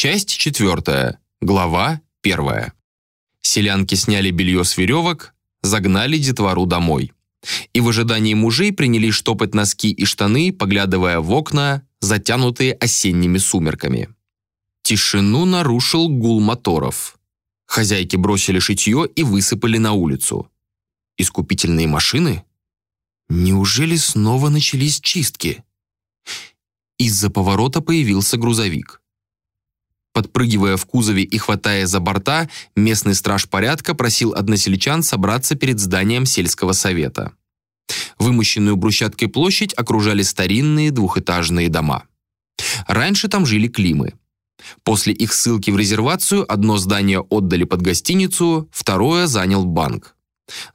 Часть четвертая. Глава первая. Селянки сняли белье с веревок, загнали детвору домой. И в ожидании мужей принялись штопать носки и штаны, поглядывая в окна, затянутые осенними сумерками. Тишину нарушил гул моторов. Хозяйки бросили шитье и высыпали на улицу. Искупительные машины? Неужели снова начались чистки? Из-за поворота появился грузовик. Подпрыгивая в кузове и хватая за борта, местный страж порядка просил односельчан собраться перед зданием сельского совета. Вымощенную брусчаткой площадь окружали старинные двухэтажные дома. Раньше там жили климы. После их ссылки в резервацию одно здание отдали под гостиницу, второе занял банк.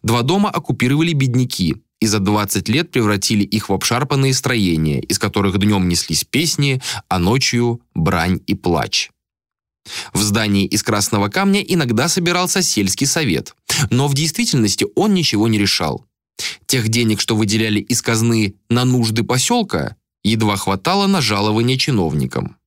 Два дома оккупировали бедняки и за 20 лет превратили их в обшарпанные строения, из которых днем неслись песни, а ночью – брань и плач. В здании из красного камня иногда собирался сельский совет, но в действительности он ничего не решал. Тех денег, что выделяли из казны на нужды поселка, едва хватало на жалование чиновникам.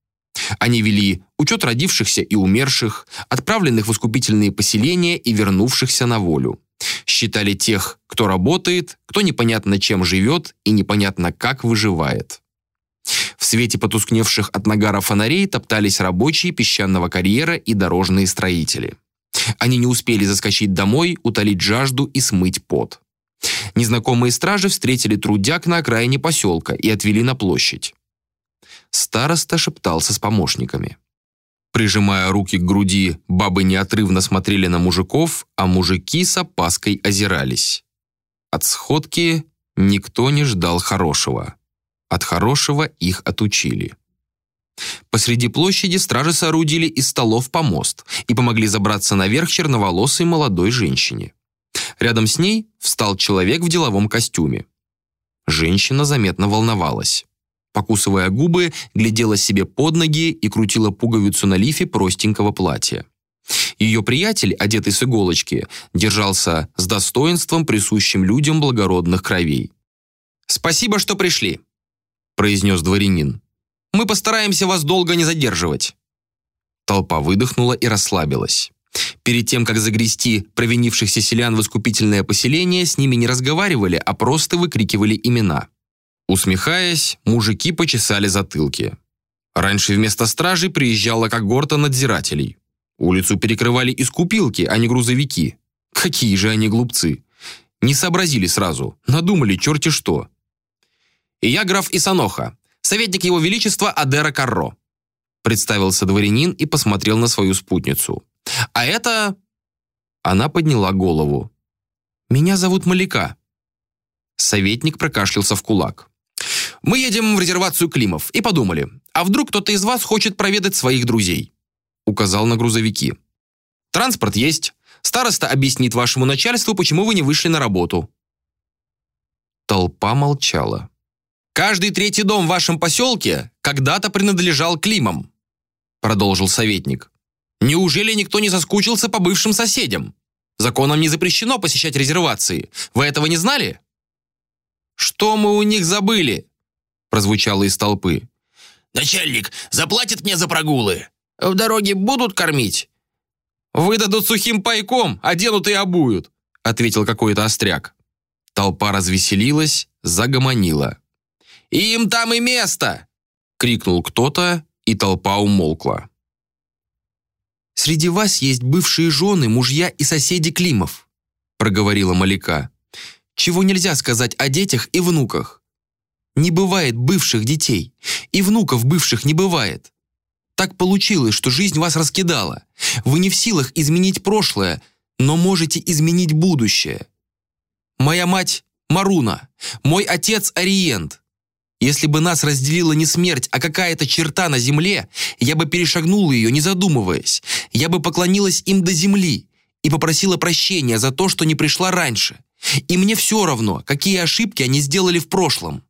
Они вели учет родившихся и умерших, отправленных в искупительные поселения и вернувшихся на волю. Считали тех, кто работает, кто непонятно чем живет и непонятно как выживает. Свете потускневших от нагара фонарей топтались рабочие песчаного карьера и дорожные строители. Они не успели заскочить домой, утолить жажду и смыть пот. Незнакомые стражи встретили трудяг на окраине поселка и отвели на площадь. Староста шептался с помощниками. Прижимая руки к груди, бабы неотрывно смотрели на мужиков, а мужики с опаской озирались. От сходки никто не ждал хорошего. От хорошего их отучили. Посреди площади стражи соорудили из столов помост и помогли забраться наверх черноволосой молодой женщине. Рядом с ней встал человек в деловом костюме. Женщина заметно волновалась. Покусывая губы, глядела себе под ноги и крутила пуговицу на лифе простенького платья. Ее приятель, одетый с иголочки, держался с достоинством, присущим людям благородных кровей. «Спасибо, что пришли», произнес дворянин. «Мы постараемся вас долго не задерживать». Толпа выдохнула и расслабилась. Перед тем, как загрести провинившихся селян в искупительное поселение, с ними не разговаривали, а просто выкрикивали имена. Усмехаясь, мужики почесали затылки. Раньше вместо стражи приезжала когорта надзирателей. Улицу перекрывали искупилки, а не грузовики. Какие же они глупцы. Не сообразили сразу, надумали черти что. И я граф Исаноха, советник его величества Адера Карро», представился дворянин и посмотрел на свою спутницу. «А это...» Она подняла голову. «Меня зовут Малика». Советник прокашлялся в кулак. «Мы едем в резервацию Климов и подумали, а вдруг кто-то из вас хочет проведать своих друзей?» Указал на грузовики. «Транспорт есть. Староста объяснит вашему начальству, почему вы не вышли на работу». Толпа молчала. Каждый третий дом в вашем поселке когда-то принадлежал Климам, продолжил советник. Неужели никто не соскучился по бывшим соседям? Законом не запрещено посещать резервации. Вы этого не знали? Что мы у них забыли? прозвучало из толпы. Начальник заплатит мне за прогулы. В дороге будут кормить. Выдадут сухим пайком, оденут и обуют, ответил какой-то остряк. Толпа развеселилась, загомонила. «Им там и место!» — крикнул кто-то, и толпа умолкла. «Среди вас есть бывшие жены, мужья и соседи Климов», — проговорила Малика. «Чего нельзя сказать о детях и внуках? Не бывает бывших детей, и внуков бывших не бывает. Так получилось, что жизнь вас раскидала. Вы не в силах изменить прошлое, но можете изменить будущее. Моя мать — Маруна, мой отец — Ориент. Если бы нас разделила не смерть, а какая-то черта на земле, я бы перешагнула ее, не задумываясь. Я бы поклонилась им до земли и попросила прощения за то, что не пришла раньше. И мне все равно, какие ошибки они сделали в прошлом.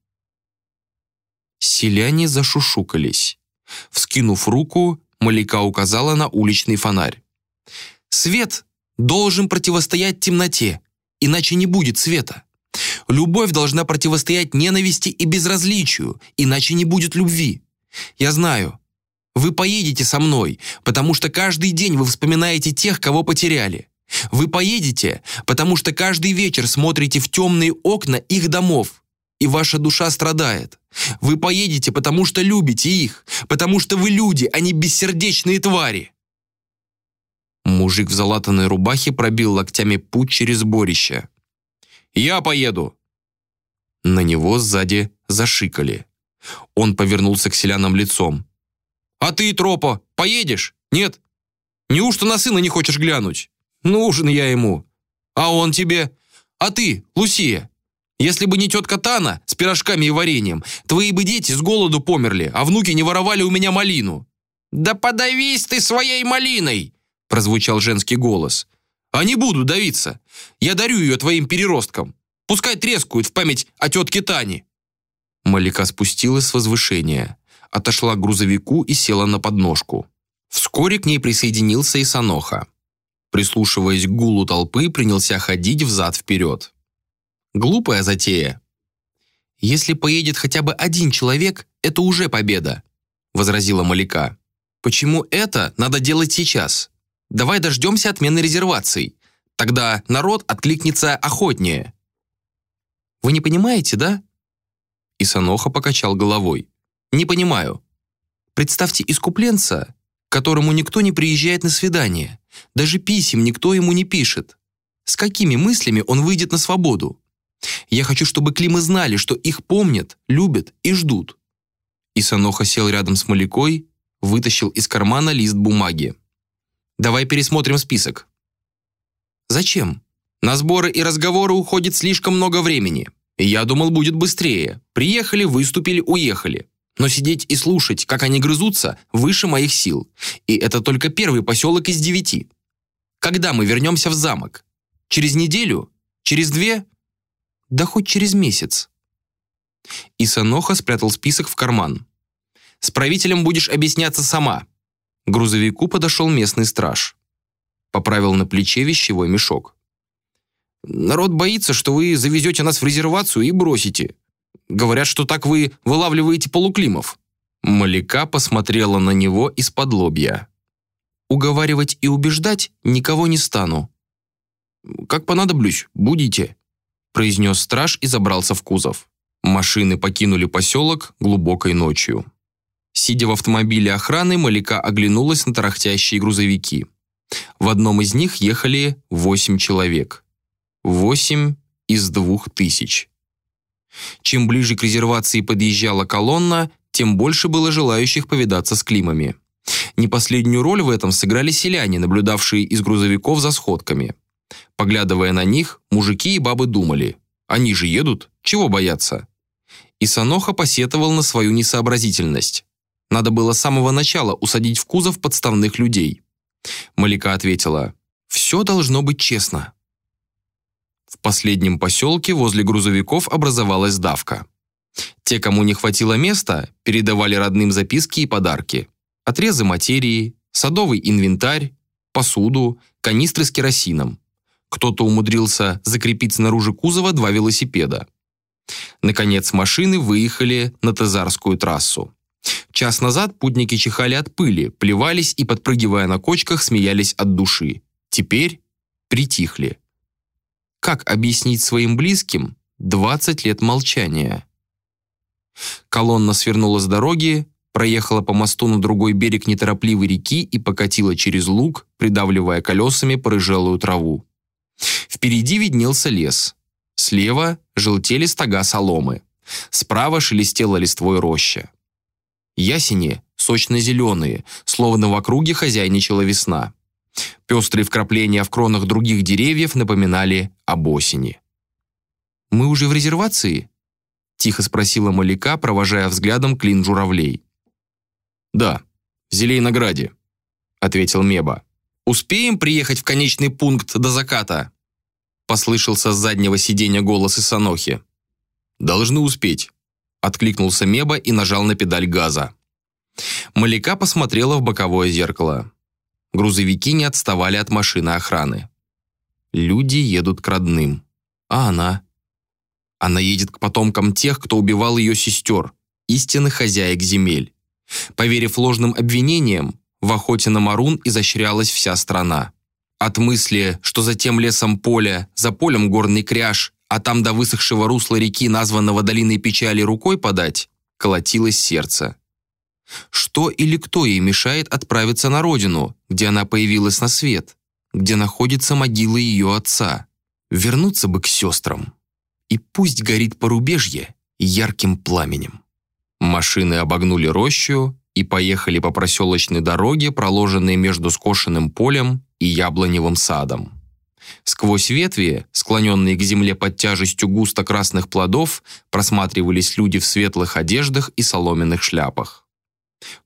Селяне зашушукались. Вскинув руку, Малика указала на уличный фонарь. «Свет должен противостоять темноте, иначе не будет света. Любовь должна противостоять ненависти и безразличию, иначе не будет любви. Я знаю, Вы поедете со мной, потому что каждый день вы вспоминаете тех, кого потеряли. Вы поедете, потому что каждый вечер смотрите в темные окна их домов, и ваша душа страдает. Вы поедете, потому что любите их, потому что вы люди, а не бессердечные твари. Мужик в залатанной рубахе пробил локтями путь через борище. «Я поеду!» На него сзади зашикали. Он повернулся к селянам лицом. А ты, Тропо, поедешь? Нет? Неужто на сына не хочешь глянуть? Нужен я ему. А он тебе? А ты, Лусия? Если бы не тетка Тана с пирожками и вареньем, твои бы дети с голоду померли, а внуки не воровали у меня малину». «Да подавись ты своей малиной!» прозвучал женский голос. «А не буду давиться. Я дарю ее твоим переросткам. Пускай трескают в память о тетке Тане». Малика спустилась с возвышения отошла к грузовику и села на подножку. Вскоре к ней присоединился и Саноха. Прислушиваясь к гулу толпы, принялся ходить взад-вперед. Глупая затея. «Если поедет хотя бы один человек, это уже победа», — возразила Маляка. «Почему это надо делать сейчас? Давай дождемся отмены резерваций. Тогда народ откликнется охотнее». «Вы не понимаете, да?» Исаноха покачал головой. Не понимаю. Представьте искупленца, которому никто не приезжает на свидание. Даже писем никто ему не пишет. С какими мыслями он выйдет на свободу? Я хочу, чтобы Климы знали, что их помнят, любят и ждут. Исаноха сел рядом с Малякой, вытащил из кармана лист бумаги. «Давай пересмотрим список». «Зачем? На сборы и разговоры уходит слишком много времени. Я думал, будет быстрее. Приехали, выступили, уехали. Но сидеть и слушать, как они грызутся, выше моих сил. И это только первый поселок из девяти. Когда мы вернемся в замок? Через неделю? Через две? Да хоть через месяц. Исаноха спрятал список в карман. «С правителем будешь объясняться сама». Грузовику подошел местный страж. Поправил на плече вещевой мешок. «Народ боится, что вы завезете нас в резервацию и бросите. Говорят, что так вы вылавливаете полуклимов». Маляка посмотрела на него из-под лобья. «Уговаривать и убеждать никого не стану». «Как понадоблюсь, будете», произнес страж и забрался в кузов. Машины покинули поселок глубокой ночью. Сидя в автомобиле охраны, Маляка оглянулась на тарахтящие грузовики. В одном из них ехали восемь человек. Восемь из двух тысяч. Чем ближе к резервации подъезжала колонна, тем больше было желающих повидаться с Климами. Не последнюю роль в этом сыграли селяне, наблюдавшие из грузовиков за сходками. Поглядывая на них, мужики и бабы думали, они же едут, чего бояться? И Саноха посетовал на свою несообразительность. Надо было с самого начала усадить в кузов подставных людей. Малика ответила, «Все должно быть честно. В последнем поселке возле грузовиков образовалась давка. Те, кому не хватило места, передавали родным записки и подарки. Отрезы материи, садовый инвентарь, посуду, канистры с керосином. Кто-то умудрился закрепить снаружи кузова два велосипеда. Наконец машины выехали на Тазарскую трассу. Час назад путники чихали от пыли, плевались и, подпрыгивая на кочках, смеялись от души. Теперь притихли. Как объяснить своим близким 20 лет молчания? Колонна свернула с дороги, проехала по мосту на другой берег неторопливой реки и покатила через луг, придавливая колесами порыжелую траву. Впереди виднелся лес. Слева желтели стога соломы. Справа шелестела листвой роща. Ясени сочно-зеленые, словно в округе хозяйничала весна. Пестрые вкрапления в кронах других деревьев напоминали об осени. «Мы уже в резервации?» — тихо спросила Маляка, провожая взглядом клин журавлей. «Да, в Зелейнограде», — ответил Меба. «Успеем приехать в конечный пункт до заката?» — послышался с заднего сиденья голос Исанохи. «Должны успеть», — откликнулся Меба и нажал на педаль газа. Маляка посмотрела в боковое зеркало. Грузовики не отставали от машины охраны. Люди едут к родным. А она? Она едет к потомкам тех, кто убивал ее сестер, истинных хозяек земель. Поверив ложным обвинениям, в охоте на Марун изощрялась вся страна. От мысли, что за тем лесом поле, за полем горный кряж, а там до высохшего русла реки, названного долиной печали, рукой подать, колотилось сердце. Что или кто ей мешает отправиться на родину, где она появилась на свет, где находится могила ее отца? Вернуться бы к сестрам. И пусть горит порубежье ярким пламенем. Машины обогнули рощу и поехали по проселочной дороге, проложенной между скошенным полем и яблоневым садом. Сквозь ветви, склоненные к земле под тяжестью густо красных плодов, просматривались люди в светлых одеждах и соломенных шляпах.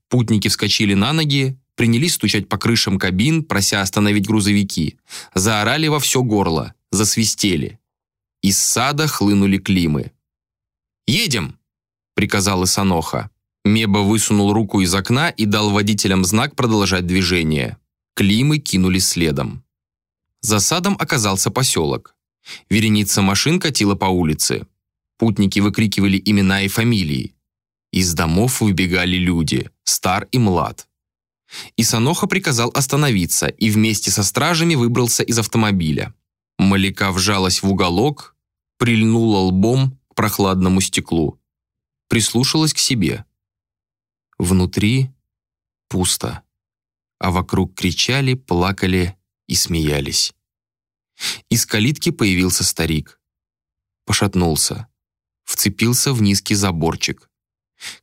Путники вскочили на ноги, принялись стучать по крышам кабин, прося остановить грузовики. Заорали во все горло, засвистели. Из сада хлынули климы. «Едем!» — приказал Исаноха. Меба высунул руку из окна и дал водителям знак продолжать движение. Климы кинулись следом. За садом оказался поселок. Вереница машин катила по улице. Путники выкрикивали имена и фамилии. Из домов выбегали люди, стар и млад. Исаноха приказал остановиться и вместе со стражами выбрался из автомобиля. Маляка вжалась в уголок, прильнула лбом к прохладному стеклу. Прислушалась к себе. Внутри пусто, а вокруг кричали, плакали и смеялись. Из калитки появился старик. Пошатнулся. Вцепился в низкий заборчик.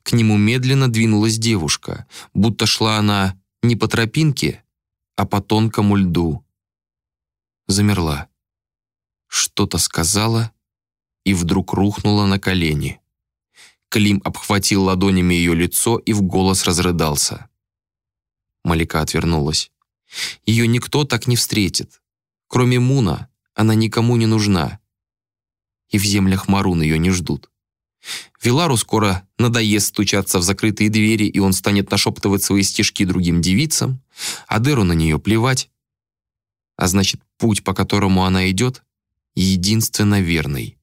К нему медленно двинулась девушка, будто шла она не по тропинке, а по тонкому льду. Замерла. Что-то сказала и вдруг рухнула на колени. Клим обхватил ладонями ее лицо и в голос разрыдался. Малика отвернулась. Ее никто так не встретит. Кроме Муна, она никому не нужна. И в землях Марун ее не ждут. Вилару скоро надоест стучаться в закрытые двери, и он станет нашептывать свои стишки другим девицам, а Деру на нее плевать. А значит, путь, по которому она идет, единственно верный.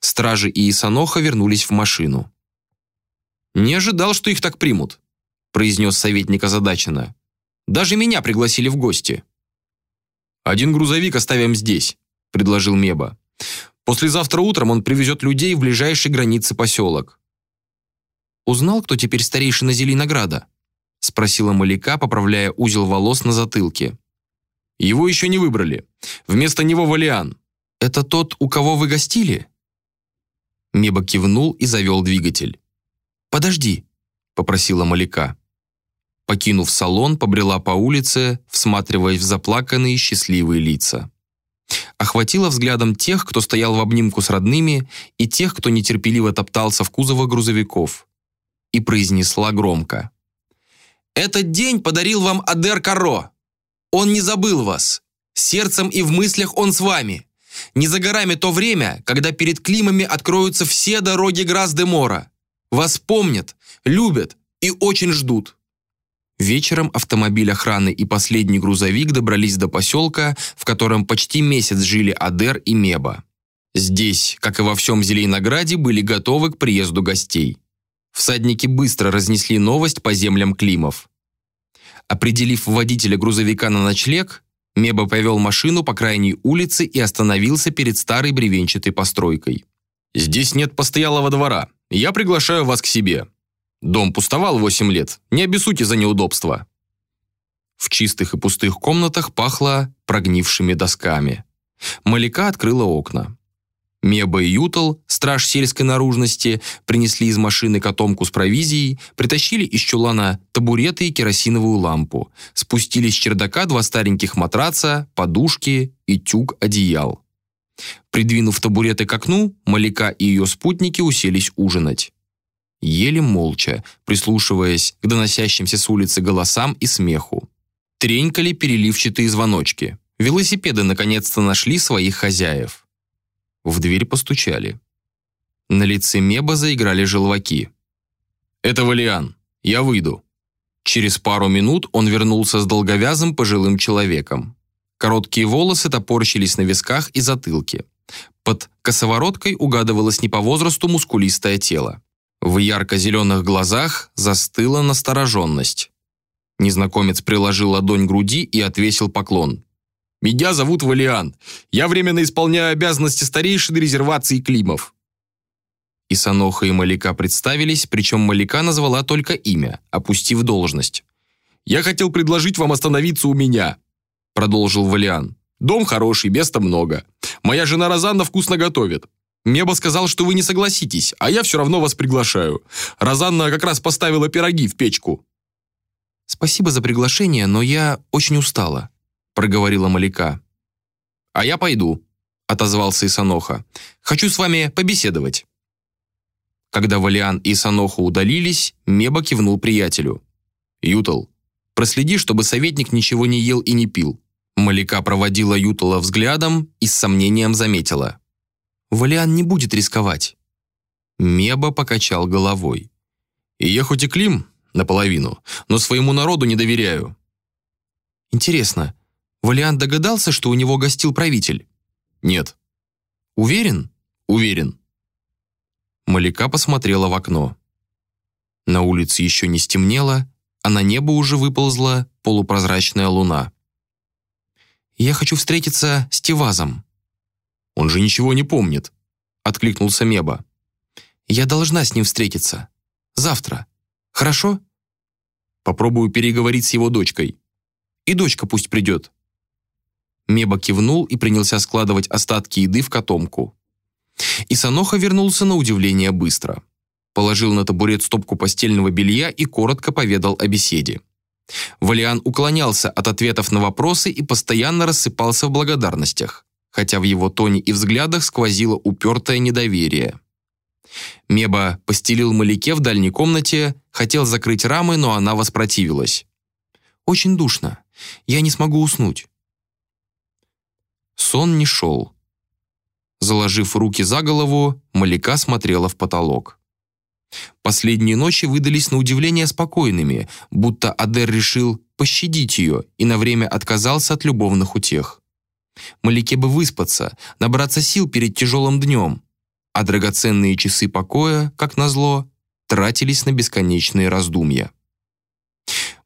Стражи и Исаноха вернулись в машину. «Не ожидал, что их так примут», произнес советник озадаченно. Даже меня пригласили в гости». «Один грузовик оставим здесь», — предложил Меба. «Послезавтра утром он привезет людей в ближайший границы поселок». «Узнал, кто теперь старейшина Зеленограда?» — спросила Маляка, поправляя узел волос на затылке. «Его еще не выбрали. Вместо него Валиан». «Это тот, у кого вы гостили?» Меба кивнул и завел двигатель. «Подожди», — попросила Маляка. Покинув салон, побрела по улице, всматриваясь в заплаканные счастливые лица. Охватила взглядом тех, кто стоял в обнимку с родными, и тех, кто нетерпеливо топтался в кузовах грузовиков. И произнесла громко. «Этот день подарил вам Адер Каро. Он не забыл вас. Сердцем и в мыслях он с вами. Не за горами то время, когда перед Климами откроются все дороги Грас-де-Мора. Вас помнят, любят и очень ждут». Вечером автомобиль охраны и последний грузовик добрались до поселка, в котором почти месяц жили Адер и Меба. Здесь, как и во всем Зелейнограде, были готовы к приезду гостей. Всадники быстро разнесли новость по землям Климов. Определив водителя грузовика на ночлег, Меба повел машину по крайней улице и остановился перед старой бревенчатой постройкой. «Здесь нет постоялого двора. Я приглашаю вас к себе. Дом пустовал восемь лет, не обессудьте за неудобства. В чистых и пустых комнатах пахло прогнившими досками. Малика открыла окна. Меба и Ютал, страж сельской наружности, принесли из машины котомку с провизией, притащили из чулана табуреты и керосиновую лампу, спустили с чердака два стареньких матраца, подушки и тюк одеял. Придвинув табуреты к окну, Малика и ее спутники уселись ужинать ели молча, прислушиваясь к доносящимся с улицы голосам и смеху. Тренькали переливчатые звоночки. Велосипеды наконец-то нашли своих хозяев. В дверь постучали. На лице Меба заиграли желваки. «Это Валиан. Я выйду». Через пару минут он вернулся с долговязым пожилым человеком. Короткие волосы топорщились на висках и затылке. Под косовороткой угадывалось не по возрасту мускулистое тело. В ярко-зеленых глазах застыла настороженность. Незнакомец приложил ладонь к груди и отвесил поклон. «Меня зовут Валиан. Я временно исполняю обязанности старейшины резервации Климов». И Саноха и Малика представились, причем Малика назвала только имя, опустив должность. «Я хотел предложить вам остановиться у меня», — продолжил Валиан. «Дом хороший, места много. Моя жена Розанна вкусно готовит. Меба сказал, что вы не согласитесь, а я все равно вас приглашаю. Розанна как раз поставила пироги в печку». «Спасибо за приглашение, но я очень устала», — проговорила Малика. «А я пойду», — отозвался Исаноха. «Хочу с вами побеседовать». Когда Валиан и Исаноха удалились, Меба кивнул приятелю. «Ютал, проследи, чтобы советник ничего не ел и не пил». Малика проводила Ютала взглядом и с сомнением заметила. Валиан не будет рисковать». Меба покачал головой. «И я хоть и Клим, наполовину, но своему народу не доверяю». «Интересно, Валиан догадался, что у него гостил правитель?» «Нет». «Уверен?» «Уверен». Малика посмотрела в окно. На улице еще не стемнело, а на небо уже выползла полупрозрачная луна. «Я хочу встретиться с Тивазом», он же ничего не помнит», — откликнулся Меба. «Я должна с ним встретиться. Завтра. Хорошо?» «Попробую переговорить с его дочкой. И дочка пусть придет». Меба кивнул и принялся складывать остатки еды в котомку. Исаноха вернулся на удивление быстро. Положил на табурет стопку постельного белья и коротко поведал о беседе. Валиан уклонялся от ответов на вопросы и постоянно рассыпался в благодарностях хотя в его тоне и взглядах сквозило упертое недоверие. Меба постелил Малике в дальней комнате, хотел закрыть рамы, но она воспротивилась. «Очень душно. Я не смогу уснуть». Сон не шел. Заложив руки за голову, Малика смотрела в потолок. Последние ночи выдались на удивление спокойными, будто Адер решил пощадить ее и на время отказался от любовных утех. Малике бы выспаться, набраться сил перед тяжелым днем, а драгоценные часы покоя, как назло, тратились на бесконечные раздумья.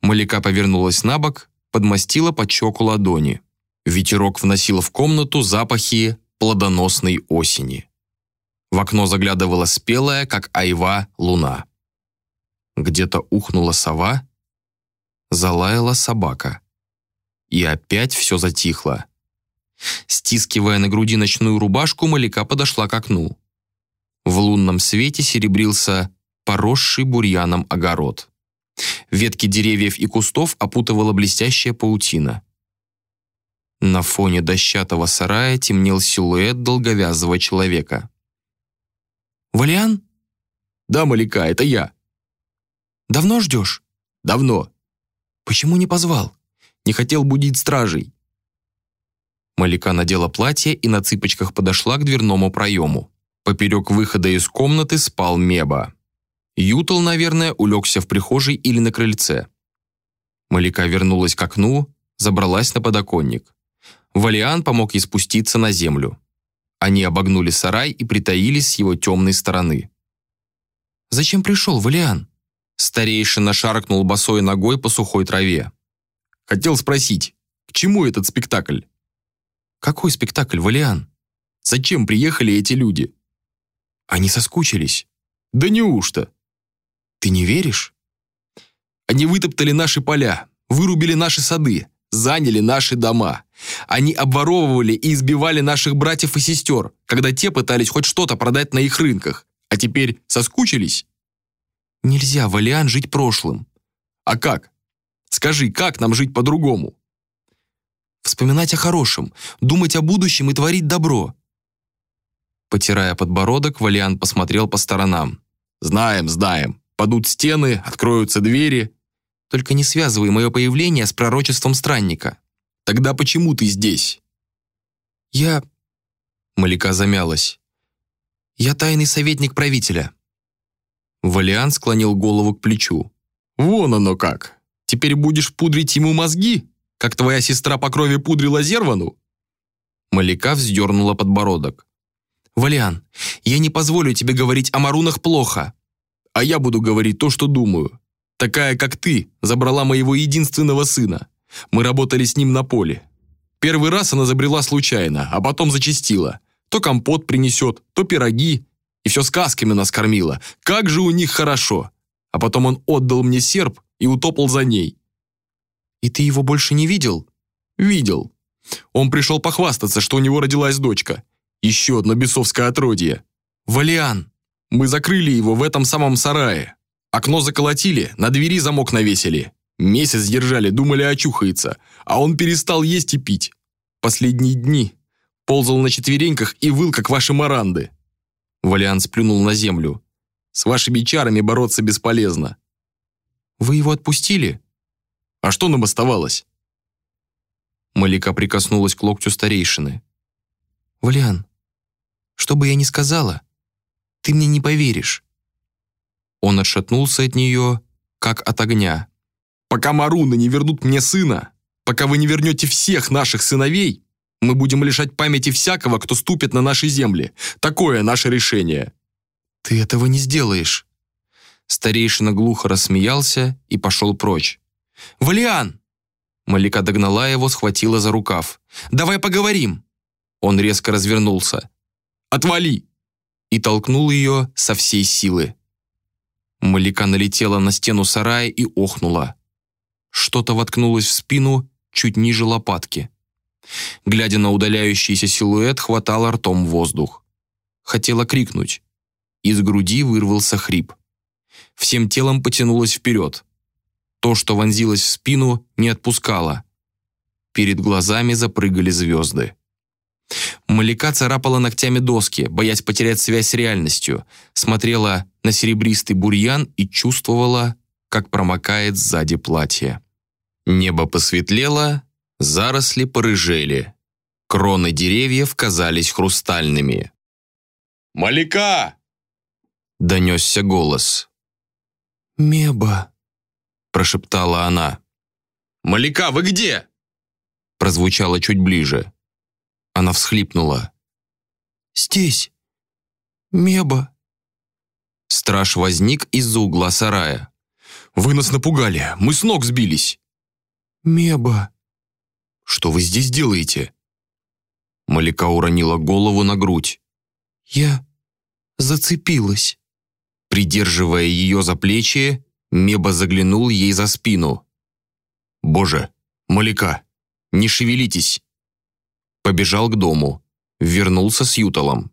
Малика повернулась на бок, подмастила под щеку ладони. Ветерок вносил в комнату запахи плодоносной осени. В окно заглядывала спелая, как айва, луна. Где-то ухнула сова, залаяла собака. И опять все затихло. Стискивая на груди ночную рубашку, Малика подошла к окну. В лунном свете серебрился поросший бурьяном огород. Ветки деревьев и кустов опутывала блестящая паутина. На фоне дощатого сарая темнел силуэт долговязого человека. «Валиан?» «Да, Малика, это я». «Давно ждешь?» «Давно». «Почему не позвал?» «Не хотел будить стражей». Малика надела платье и на цыпочках подошла к дверному проему. Поперек выхода из комнаты спал Меба. Ютал, наверное, улегся в прихожей или на крыльце. Малика вернулась к окну, забралась на подоконник. Валиан помог ей спуститься на землю. Они обогнули сарай и притаились с его темной стороны. «Зачем пришел, Валиан?» Старейшина шаркнул босой ногой по сухой траве. «Хотел спросить, к чему этот спектакль?» Какой спектакль, Валиан? Зачем приехали эти люди? Они соскучились. Да неужто? Ты не веришь? Они вытоптали наши поля, вырубили наши сады, заняли наши дома. Они обворовывали и избивали наших братьев и сестер, когда те пытались хоть что-то продать на их рынках. А теперь соскучились? Нельзя, Валиан, жить прошлым. А как? Скажи, как нам жить по-другому? Вспоминать о хорошем, думать о будущем и творить добро. Потирая подбородок, Валиан посмотрел по сторонам. «Знаем, знаем. Падут стены, откроются двери. Только не связывай мое появление с пророчеством странника». «Тогда почему ты здесь?» «Я...» Малика замялась. «Я тайный советник правителя». Валиан склонил голову к плечу. «Вон оно как! Теперь будешь пудрить ему мозги?» Как твоя сестра по крови пудрила Зервану?» Малика вздернула подбородок. «Валиан, я не позволю тебе говорить о марунах плохо». а я буду говорить то, что думаю. Такая, как ты, забрала моего единственного сына. Мы работали с ним на поле. Первый раз она забрела случайно, а потом зачастила. То компот принесет, то пироги. И все сказками нас кормила. Как же у них хорошо. А потом он отдал мне серп и утопал за ней. «И ты его больше не видел?» «Видел. Он пришел похвастаться, что у него родилась дочка. Еще одно бесовское отродье. Валиан. Мы закрыли его в этом самом сарае. Окно заколотили, на двери замок навесили. Месяц держали, думали, очухается. А он перестал есть и пить. Последние дни. Ползал на четвереньках и выл, как ваши маранды. Валиан сплюнул на землю. С вашими чарами бороться бесполезно. Вы его отпустили? А что нам оставалось? Малика прикоснулась к локтю старейшины. «Валиан, что бы я ни сказала, ты мне не поверишь». Он отшатнулся от нее, как от огня. «Пока маруны не вернут мне сына, пока вы не вернете всех наших сыновей, мы будем лишать памяти всякого, кто ступит на наши земли. Такое наше решение». «Ты этого не сделаешь». Старейшина глухо рассмеялся и пошел прочь. «Валиан!» Малика догнала его, схватила за рукав. «Давай поговорим!» Он резко развернулся. «Отвали!» И толкнул ее со всей силы. Малика налетела на стену сарая и охнула. Что-то воткнулось в спину чуть ниже лопатки. Глядя на удаляющийся силуэт, хватала ртом воздух. Хотела крикнуть. Из груди вырвался хрип. Всем телом потянулась вперед. То, что вонзилось в спину, не отпускало. Перед глазами запрыгали звезды. Малика царапала ногтями доски, боясь потерять связь с реальностью, смотрела на серебристый бурьян и чувствовала, как промокает сзади платье. Небо посветлело, заросли порыжели. Кроны деревьев казались хрустальными. «Малика!» — донесся голос. «Меба!» Прошептала она. «Маляка, вы где?» прозвучало чуть ближе. Она всхлипнула. «Здесь. Меба». Страж возник из-за угла сарая. «Вы нас напугали, мы с ног сбились». «Меба». «Что вы здесь делаете?» Малика уронила голову на грудь. «Я зацепилась». Придерживая ее за плечи, Меба заглянул ей за спину. «Боже, Маляка, не шевелитесь!» Побежал к дому. Вернулся с Юталом.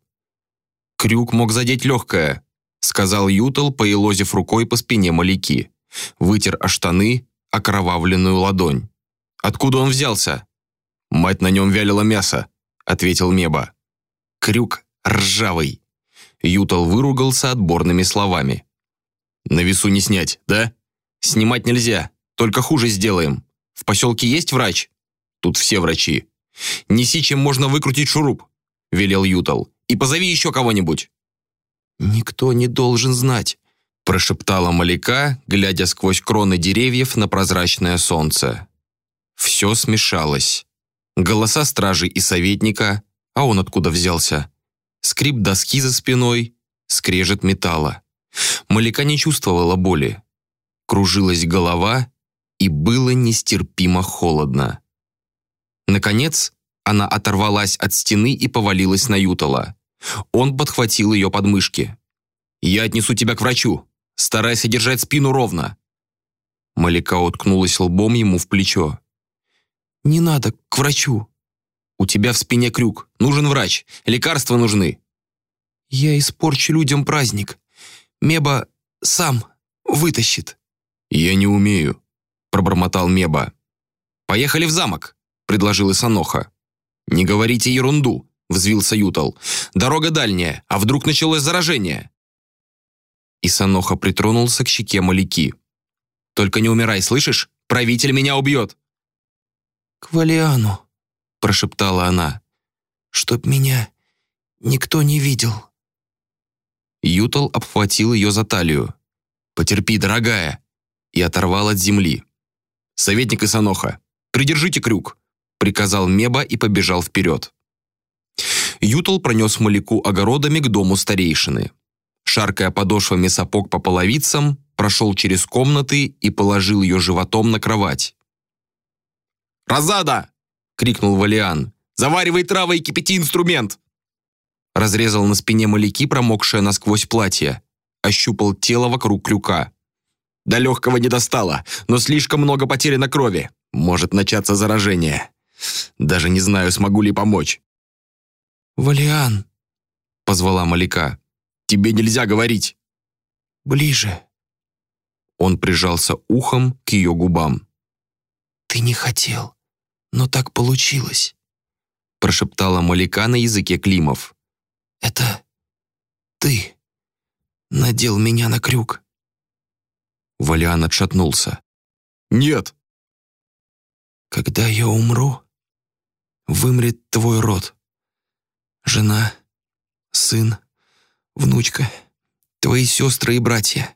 «Крюк мог задеть легкое», сказал Ютал, поелозив рукой по спине Маляки. Вытер о штаны окровавленную ладонь. «Откуда он взялся?» «Мать на нем вялила мясо», ответил Меба. «Крюк ржавый». Ютал выругался отборными словами. На весу не снять, да? Снимать нельзя, только хуже сделаем. В поселке есть врач? Тут все врачи. Неси, чем можно выкрутить шуруп, велел Ютал. И позови еще кого-нибудь. Никто не должен знать, прошептала Малика, глядя сквозь кроны деревьев на прозрачное солнце. Все смешалось. Голоса стражи и советника, а он откуда взялся? Скрип доски за спиной, скрежет металла. Малика не чувствовала боли. Кружилась голова, и было нестерпимо холодно. Наконец, она оторвалась от стены и повалилась на Ютала. Он подхватил ее подмышки. «Я отнесу тебя к врачу. Старайся держать спину ровно». Малика уткнулась лбом ему в плечо. «Не надо, к врачу». «У тебя в спине крюк. Нужен врач. Лекарства нужны». «Я испорчу людям праздник. Меба сам вытащит». «Я не умею», — пробормотал Меба. «Поехали в замок», — предложил Исаноха. «Не говорите ерунду», — взвился Ютал. «Дорога дальняя, а вдруг началось заражение?» Исаноха притронулся к щеке Маляки. «Только не умирай, слышишь? Правитель меня убьет!» «К Валиану», — прошептала она, — «чтоб меня никто не видел». Ютал обхватил ее за талию. «Потерпи, дорогая!» и оторвал от земли. «Советник Исаноха, придержите крюк!» приказал Меба и побежал вперед. Ютал пронес Маляку огородами к дому старейшины. шаркая подошвами сапог по половицам, прошел через комнаты и положил ее животом на кровать. «Розада!» — крикнул Валиан. «Заваривай травы и кипяти инструмент!» Разрезал на спине маляки, промокшее насквозь платье. Ощупал тело вокруг крюка. До легкого не достало, но слишком много потеряно крови. Может начаться заражение. Даже не знаю, смогу ли помочь. «Валиан!» — позвала Маляка. «Тебе нельзя говорить!» «Ближе!» Он прижался ухом к ее губам. «Ты не хотел, но так получилось», прошептала Маляка на языке Климов. «Это ты надел меня на крюк». Валиан отшатнулся. «Нет!» «Когда я умру, вымрет твой род. Жена, сын, внучка, твои сестры и братья.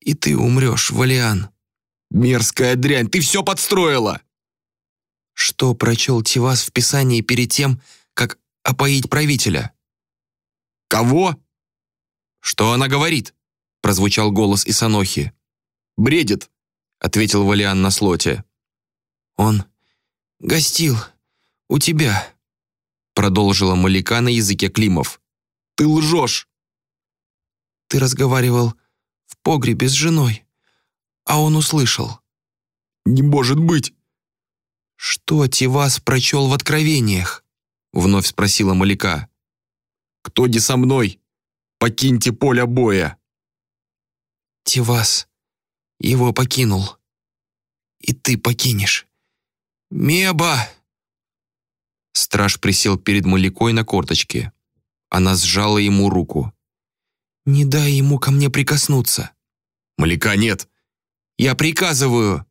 И ты умрешь, Валиан». «Мерзкая дрянь, ты все подстроила!» Что прочел Тивас в Писании перед тем, как опоить правителя? «Кого?» «Что она говорит?» прозвучал голос Исанохи. «Бредит», — ответил Валиан на слоте. «Он гостил у тебя», — продолжила Маляка на языке Климов. «Ты лжешь!» «Ты разговаривал в погребе с женой, а он услышал». «Не может быть!» «Что Тивас прочел в откровениях?» — вновь спросила Маляка. «Кто не со мной? Покиньте поле боя!» Тивас его покинул. И ты покинешь. Меба!» Страж присел перед Малякой на корточке. Она сжала ему руку. «Не дай ему ко мне прикоснуться». «Маляка, нет!» «Я приказываю!»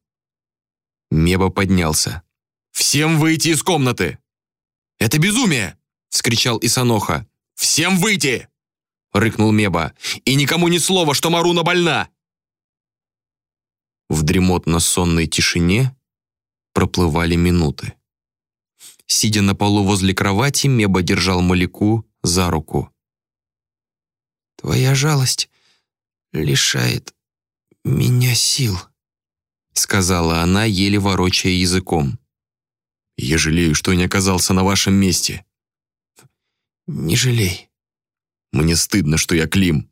Меба поднялся. «Всем выйти из комнаты!» «Это безумие!» — вскричал Исаноха. «Всем выйти!» — рыкнул Меба. «И никому ни слова, что Маруна больна!» В дремотно-сонной тишине проплывали минуты. Сидя на полу возле кровати, Меба держал Маляку за руку. «Твоя жалость лишает меня сил», сказала она, еле ворочая языком. «Я жалею, что не оказался на вашем месте». «Не жалей». «Мне стыдно, что я Клим».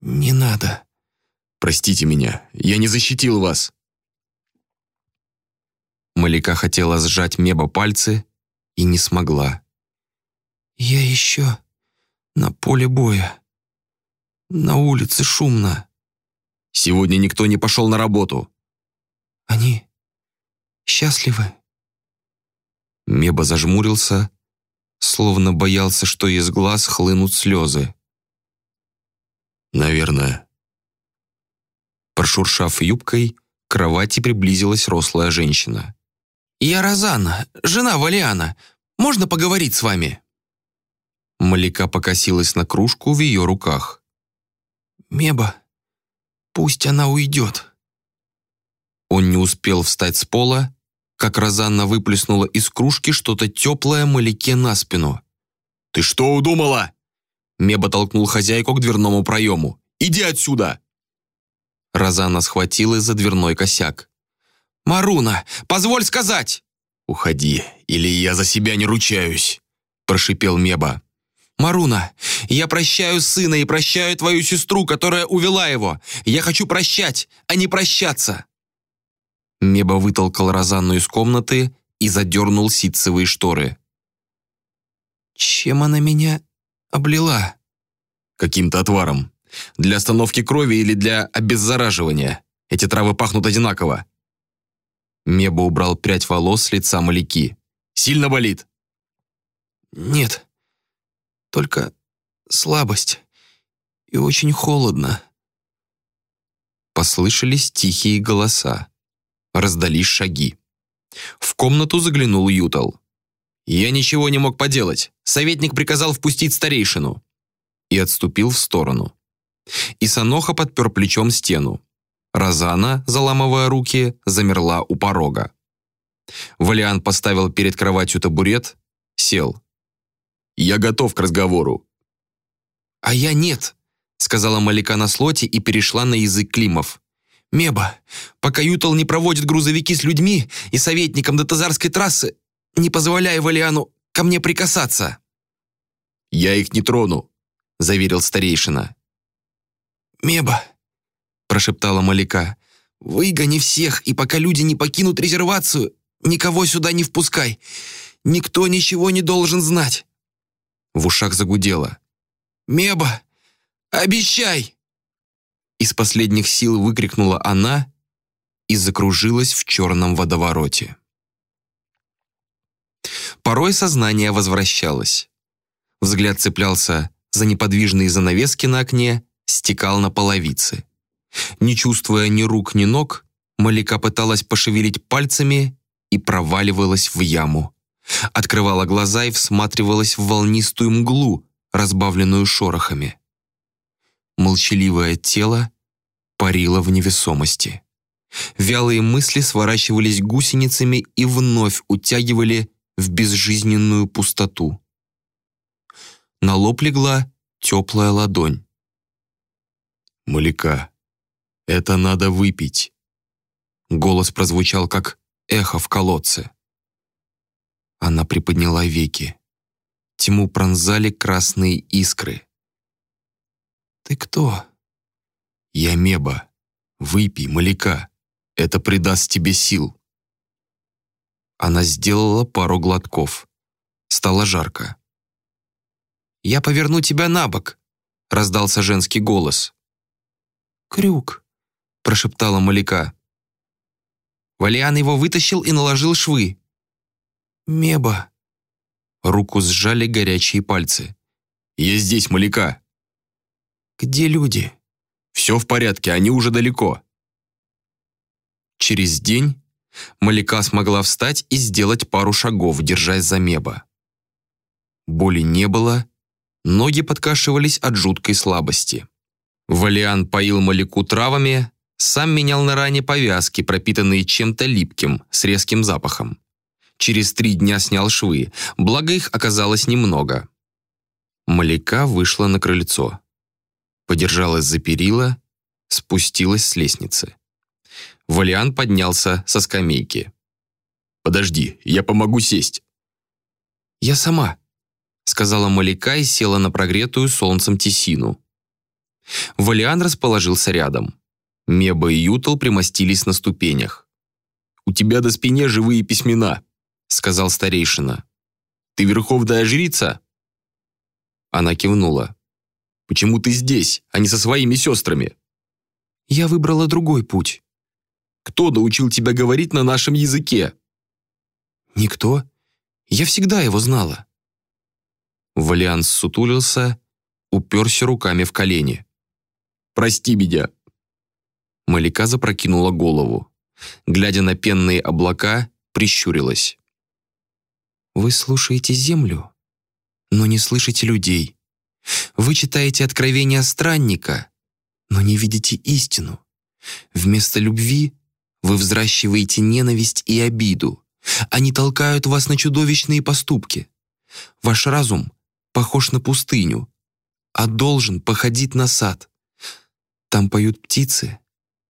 «Не надо». Простите меня, я не защитил вас». Малика хотела сжать Меба пальцы и не смогла. «Я еще на поле боя. На улице шумно». «Сегодня никто не пошел на работу». «Они счастливы?» Меба зажмурился, словно боялся, что из глаз хлынут слезы. «Наверное», Прошуршав юбкой, к кровати приблизилась рослая женщина. «Я Розанна, жена Валиана. Можно поговорить с вами?» Малика покосилась на кружку в ее руках. «Меба, пусть она уйдет». Он не успел встать с пола, как Розанна выплеснула из кружки что-то теплое Малике на спину. «Ты что удумала?» Меба толкнул хозяйку к дверному проему. «Иди отсюда!» Розана схватилась за дверной косяк. «Маруна, позволь сказать!» «Уходи, или я за себя не ручаюсь», — прошипел Меба. «Маруна, я прощаю сына и прощаю твою сестру, которая увела его. Я хочу прощать, а не прощаться!» Меба вытолкал Розанну из комнаты и задернул ситцевые шторы. «Чем она меня облила?» «Каким-то отваром», для остановки крови или для обеззараживания. Эти травы пахнут одинаково». Меба убрал прядь волос с лица Маляки. «Сильно болит?» «Нет, только слабость и очень холодно». Послышались тихие голоса. Раздались шаги. В комнату заглянул Ютал. «Я ничего не мог поделать. Советник приказал впустить старейшину». И отступил в сторону. Исаноха подпер плечом стену. Розана, заламывая руки, замерла у порога. Валиан поставил перед кроватью табурет, сел. «Я готов к разговору». «А я нет», — сказала Малика на слоте и перешла на язык Климов. «Меба, пока Ютал не проводит грузовики с людьми и советником до Тазарской трассы, не позволяй Валиану ко мне прикасаться». «Я их не трону», — заверил старейшина. «Меба», — прошептала Малика, — «выгони всех, и пока люди не покинут резервацию, никого сюда не впускай. Никто ничего не должен знать». В ушах загудело. «Меба, обещай!» Из последних сил выкрикнула она и закружилась в черном водовороте. Порой сознание возвращалось. Взгляд цеплялся за неподвижные занавески на окне, стекал на половицы. Не чувствуя ни рук, ни ног, Малика пыталась пошевелить пальцами и проваливалась в яму. Открывала глаза и всматривалась в волнистую мглу, разбавленную шорохами. Молчаливое тело парило в невесомости. Вялые мысли сворачивались гусеницами и вновь утягивали в безжизненную пустоту. На лоб легла теплая ладонь. «Маляка, это надо выпить!» Голос прозвучал, как эхо в колодце. Она приподняла веки. Тьму пронзали красные искры. «Ты кто?» «Я Меба. Выпей, Маляка. Это придаст тебе сил». Она сделала пару глотков. Стало жарко. «Я поверну тебя на бок», — раздался женский голос. «Крюк», — прошептала Маляка. Валиан его вытащил и наложил швы. «Меба». Руку сжали горячие пальцы. «Я здесь, Маляка». «Где люди?» «Все в порядке, они уже далеко». Через день Маляка смогла встать и сделать пару шагов, держась за Меба. Боли не было, ноги подкашивались от жуткой слабости. Валиан поил Маляку травами, сам менял на ране повязки, пропитанные чем-то липким, с резким запахом. Через три дня снял швы, благо их оказалось немного. Маляка вышла на крыльцо. Подержалась за перила, спустилась с лестницы. Валиан поднялся со скамейки. «Подожди, я помогу сесть». «Я сама», — сказала Маляка и села на прогретую солнцем тесину. Валиан расположился рядом. Меба и Ютал примостились на ступенях. «У тебя до спине живые письмена», — сказал старейшина. «Ты верховная жрица?» Она кивнула. «Почему ты здесь, а не со своими сестрами?» «Я выбрала другой путь». «Кто научил тебя говорить на нашем языке?» «Никто. Я всегда его знала». Валиан сутулился, уперся руками в колени. «Прости меня». Малика запрокинула голову. Глядя на пенные облака, прищурилась. «Вы слушаете землю, но не слышите людей. Вы читаете откровения странника, но не видите истину. Вместо любви вы взращиваете ненависть и обиду. Они толкают вас на чудовищные поступки. Ваш разум похож на пустыню, а должен походить на сад. Там поют птицы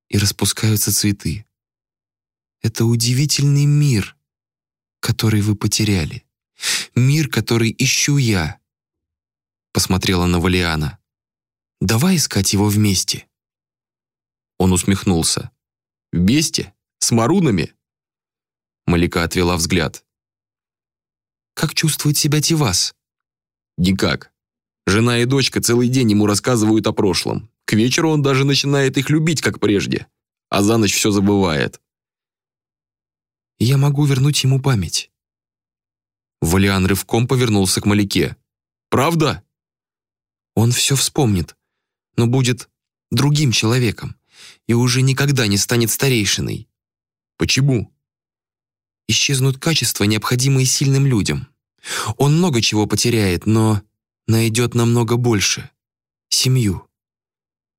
и распускаются цветы. Это удивительный мир, который вы потеряли. Мир, который ищу я. Посмотрела на Валиана. Давай искать его вместе. Он усмехнулся. Вместе? С марунами? Малика отвела взгляд. Как чувствует себя Тивас? Никак. Жена и дочка целый день ему рассказывают о прошлом. К вечеру он даже начинает их любить, как прежде. А за ночь все забывает. Я могу вернуть ему память. Валиан рывком повернулся к Малике. «Правда?» Он все вспомнит, но будет другим человеком и уже никогда не станет старейшиной. Почему? Исчезнут качества, необходимые сильным людям. Он много чего потеряет, но найдет намного больше. Семью.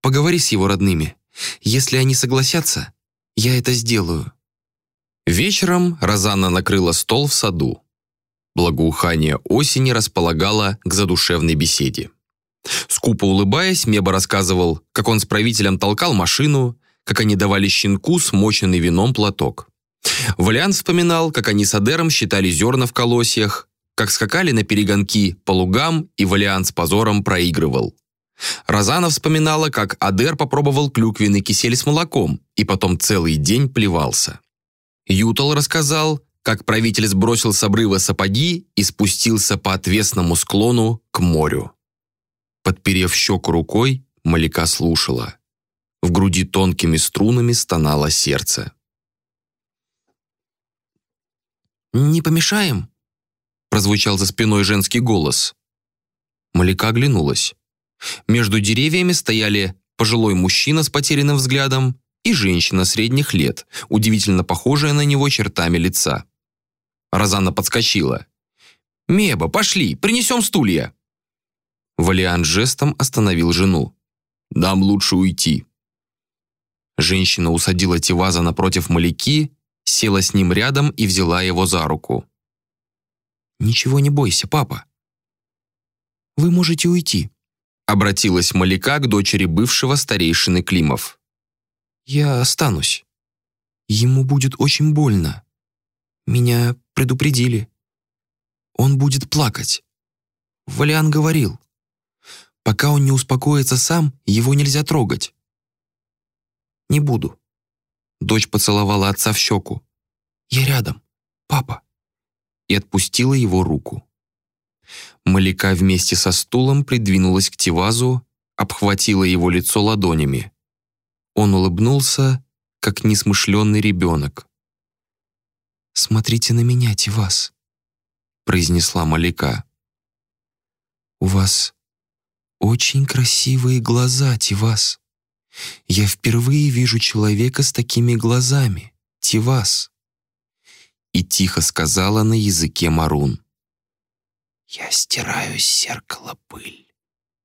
Поговори с его родными. Если они согласятся, я это сделаю». Вечером Розанна накрыла стол в саду. Благоухание осени располагало к задушевной беседе. Скупо улыбаясь, Меба рассказывал, как он с правителем толкал машину, как они давали щенку смоченный вином платок. Валиан вспоминал, как они с Адером считали зерна в колосьях, как скакали на перегонки по лугам, и Валиан с позором проигрывал. Розана вспоминала, как Адер попробовал клюквенный кисель с молоком и потом целый день плевался. Ютал рассказал, как правитель сбросил с обрыва сапоги и спустился по отвесному склону к морю. Подперев щеку рукой, Малика слушала. В груди тонкими струнами стонало сердце. «Не помешаем?» прозвучал за спиной женский голос. Малика оглянулась. Между деревьями стояли пожилой мужчина с потерянным взглядом и женщина средних лет, удивительно похожая на него чертами лица. Розанна подскочила. «Меба, пошли, принесем стулья!» Валиан жестом остановил жену. «Дам лучше уйти». Женщина усадила Тиваза напротив Маляки, села с ним рядом и взяла его за руку. «Ничего не бойся, папа. Вы можете уйти», обратилась Маляка к дочери бывшего старейшины Климов. «Я останусь. Ему будет очень больно. Меня предупредили. Он будет плакать. Валиан говорил. Пока он не успокоится сам, его нельзя трогать. Не буду. Дочь поцеловала отца в щеку. Я рядом, папа. И отпустила его руку. Маляка вместе со стулом придвинулась к Тивазу, обхватила его лицо ладонями. Он улыбнулся, как несмышленный ребенок. «Смотрите на меня, Тивас», — произнесла Маляка. «У вас очень красивые глаза, Тивас. Я впервые вижу человека с такими глазами, Тивас». И тихо сказала на языке Марун. «Я стираю с зеркала пыль».